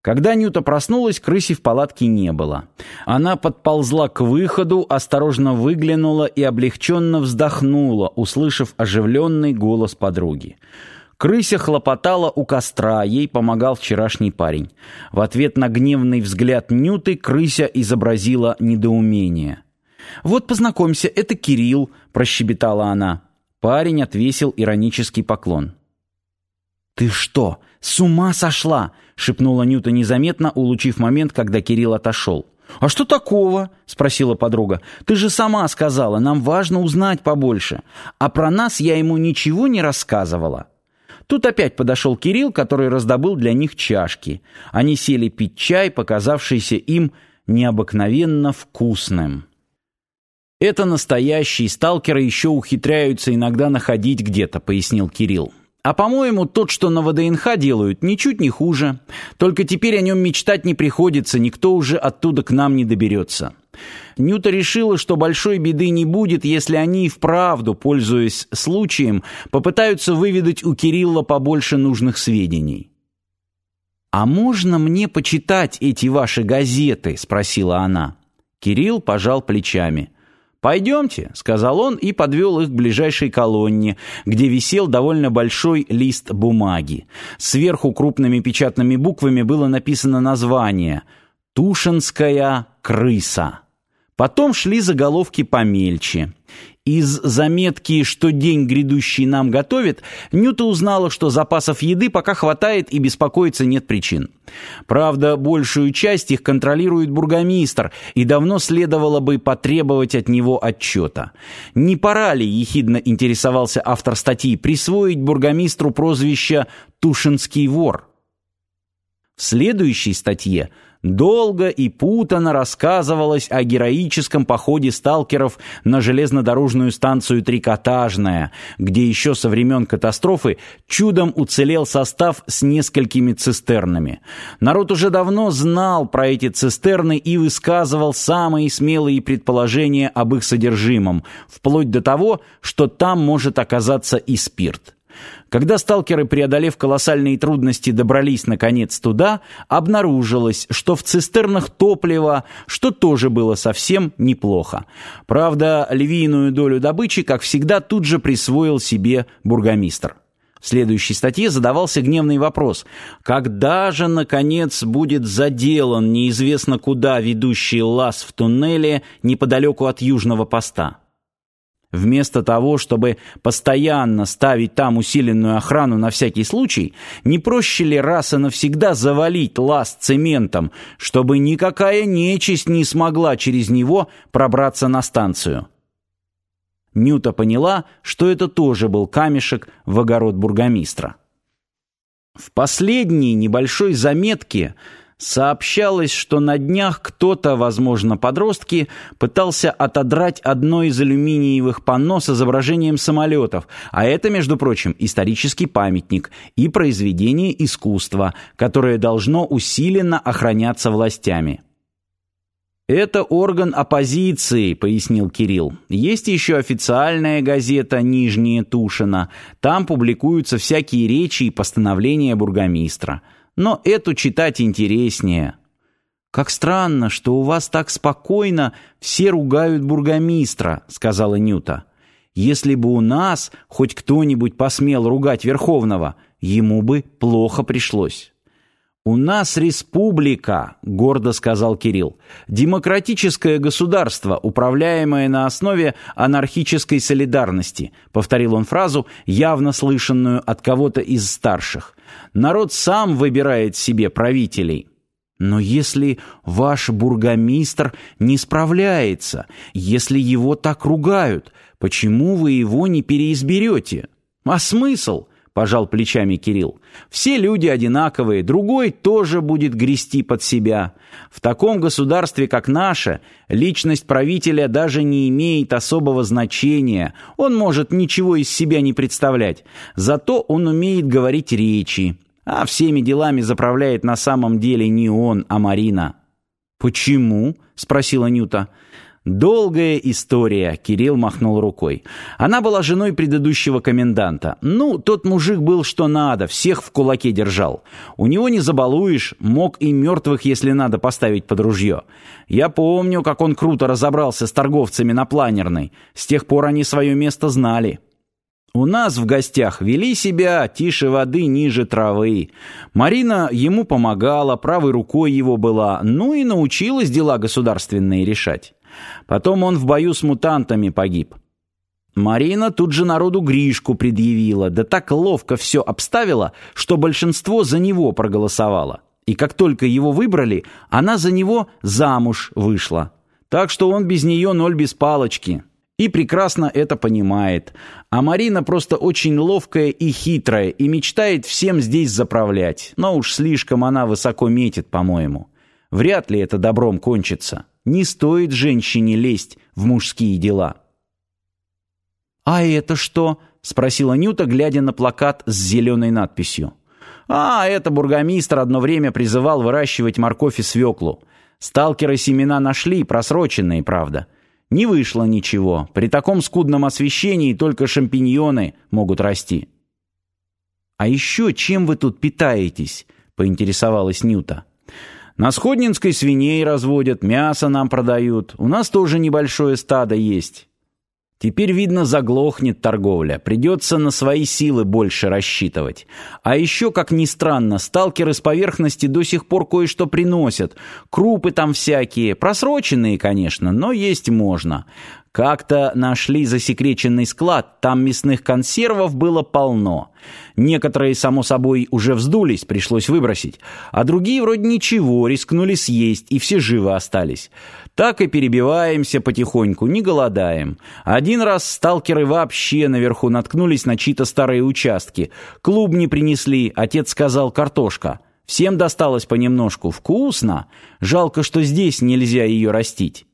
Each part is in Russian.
Когда Нюта проснулась, крыси в палатке не было. Она подползла к выходу, осторожно выглянула и облегченно вздохнула, услышав оживленный голос подруги. Крыся хлопотала у костра, ей помогал вчерашний парень. В ответ на гневный взгляд Нюты крыся изобразила недоумение. «Вот познакомься, это Кирилл», — прощебетала она. Парень отвесил иронический поклон. «Ты что, с ума сошла?» — шепнула Нюта незаметно, улучив момент, когда Кирилл отошел. «А что такого?» — спросила подруга. «Ты же сама сказала, нам важно узнать побольше. А про нас я ему ничего не рассказывала». Тут опять подошел Кирилл, который раздобыл для них чашки. Они сели пить чай, показавшийся им необыкновенно вкусным. «Это настоящие сталкеры еще ухитряются иногда находить где-то», — пояснил Кирилл. «А по-моему, тот, что на ВДНХ делают, ничуть не хуже. Только теперь о нем мечтать не приходится, никто уже оттуда к нам не доберется». Нюта решила, что большой беды не будет, если они и вправду, пользуясь случаем, попытаются выведать у Кирилла побольше нужных сведений. «А можно мне почитать эти ваши газеты?» — спросила она. Кирилл пожал плечами. «Пойдемте», — сказал он и подвел их к ближайшей колонне, где висел довольно большой лист бумаги. Сверху крупными печатными буквами было написано название «Тушинская крыса». Потом шли заголовки помельче. Из заметки, что день грядущий нам готовит, Нюта узнала, что запасов еды пока хватает и беспокоиться нет причин. Правда, большую часть их контролирует бургомистр, и давно следовало бы потребовать от него отчета. Не пора ли, ехидно интересовался автор статьи, присвоить бургомистру прозвище «Тушинский вор»? В следующей статье – долго и путано рассказывалось о героическом походе сталкеров на железнодорожную станцию «Трикотажная», где еще со времен катастрофы чудом уцелел состав с несколькими цистернами. Народ уже давно знал про эти цистерны и высказывал самые смелые предположения об их содержимом, вплоть до того, что там может оказаться и спирт. Когда сталкеры, преодолев колоссальные трудности, добрались наконец туда, обнаружилось, что в цистернах топливо, что тоже было совсем неплохо. Правда, львиную долю добычи, как всегда, тут же присвоил себе бургомистр. В следующей статье задавался гневный вопрос. Когда же, наконец, будет заделан неизвестно куда ведущий лаз в туннеле неподалеку от южного поста? Вместо того, чтобы постоянно ставить там усиленную охрану на всякий случай, не проще ли раз и навсегда завалить лаз цементом, чтобы никакая нечисть не смогла через него пробраться на станцию? Нюта поняла, что это тоже был камешек в огород бургомистра. В последней небольшой заметке Сообщалось, что на днях кто-то, возможно, подростки, пытался отодрать одно из алюминиевых панно с изображением самолетов, а это, между прочим, исторический памятник и произведение искусства, которое должно усиленно охраняться властями. «Это орган оппозиции», — пояснил Кирилл. «Есть еще официальная газета «Нижняя Тушина». Там публикуются всякие речи и постановления бургомистра» но эту читать интереснее. «Как странно, что у вас так спокойно все ругают бургомистра», — сказала Нюта. «Если бы у нас хоть кто-нибудь посмел ругать Верховного, ему бы плохо пришлось». «У нас республика», — гордо сказал Кирилл. «Демократическое государство, управляемое на основе анархической солидарности», — повторил он фразу, явно слышанную от кого-то из старших. Народ сам выбирает себе правителей. Но если ваш бургомистр не справляется, если его так ругают, почему вы его не переизберете? А смысл? Пожал плечами Кирилл. Все люди одинаковые, другой тоже будет грести под себя. В таком государстве, как наше, личность правителя даже не имеет особого значения. Он может ничего из себя не представлять. Зато он умеет говорить речи. А всеми делами заправляет на самом деле не он, а Марина. «Почему?» — спросила Нюта. Долгая история, Кирилл махнул рукой. Она была женой предыдущего коменданта. Ну, тот мужик был что надо, всех в кулаке держал. У него не забалуешь, мог и мертвых, если надо, поставить под ружье. Я помню, как он круто разобрался с торговцами на планерной. С тех пор они свое место знали. У нас в гостях вели себя тише воды, ниже травы. Марина ему помогала, правой рукой его была, ну и научилась дела государственные решать. Потом он в бою с мутантами погиб. Марина тут же народу Гришку предъявила, да так ловко все обставила, что большинство за него проголосовало. И как только его выбрали, она за него замуж вышла. Так что он без нее ноль без палочки и прекрасно это понимает. А Марина просто очень ловкая и хитрая и мечтает всем здесь заправлять. Но уж слишком она высоко метит, по-моему. Вряд ли это добром кончится. Не стоит женщине лезть в мужские дела. «А это что?» — спросила Нюта, глядя на плакат с зеленой надписью. «А, это бургомистр одно время призывал выращивать морковь и свеклу. Сталкеры семена нашли, просроченные, правда». Не вышло ничего. При таком скудном освещении только шампиньоны могут расти. «А еще чем вы тут питаетесь?» — поинтересовалась Нюта. «На Сходнинской свиней разводят, мясо нам продают. У нас тоже небольшое стадо есть. Теперь, видно, заглохнет торговля, придется на свои силы больше рассчитывать. А еще, как ни странно, сталкеры с поверхности до сих пор кое-что приносят. Крупы там всякие, просроченные, конечно, но есть можно. Как-то нашли засекреченный склад, там мясных консервов было полно. Некоторые, само собой, уже вздулись, пришлось выбросить, а другие вроде ничего, рискнули съесть, и все живы остались. Так и перебиваемся потихоньку, не голодаем. Один раз сталкеры вообще наверху наткнулись на чьи-то старые участки. Клуб не принесли, отец сказал «картошка». Всем досталось понемножку. Вкусно. Жалко, что здесь нельзя ее растить.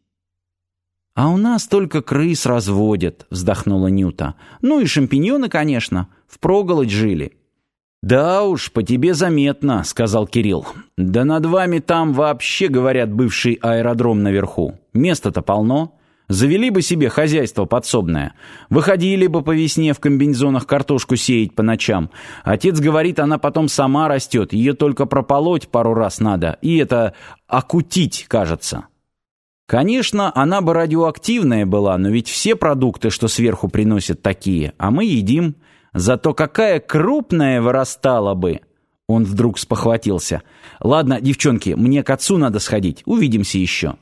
«А у нас только крыс разводят», — вздохнула Нюта. «Ну и шампиньоны, конечно. Впроголодь жили». «Да уж, по тебе заметно», — сказал Кирилл. «Да над вами там вообще, говорят, бывший аэродром наверху. Места-то полно. Завели бы себе хозяйство подсобное. Выходили бы по весне в комбинезонах картошку сеять по ночам. Отец говорит, она потом сама растет, ее только прополоть пару раз надо. И это окутить, кажется». Конечно, она бы радиоактивная была, но ведь все продукты, что сверху приносят такие, а мы едим. Зато какая крупная вырастала бы!» Он вдруг спохватился. «Ладно, девчонки, мне к отцу надо сходить. Увидимся еще».